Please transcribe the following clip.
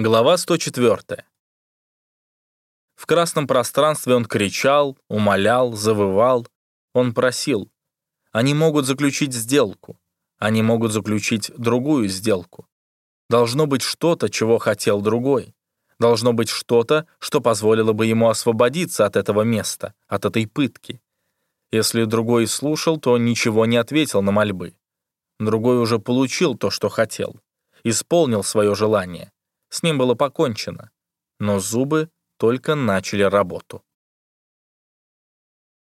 Глава 104. В красном пространстве он кричал, умолял, завывал. Он просил. Они могут заключить сделку. Они могут заключить другую сделку. Должно быть что-то, чего хотел другой. Должно быть что-то, что позволило бы ему освободиться от этого места, от этой пытки. Если другой слушал, то ничего не ответил на мольбы. Другой уже получил то, что хотел. Исполнил свое желание. С ним было покончено. Но зубы только начали работу.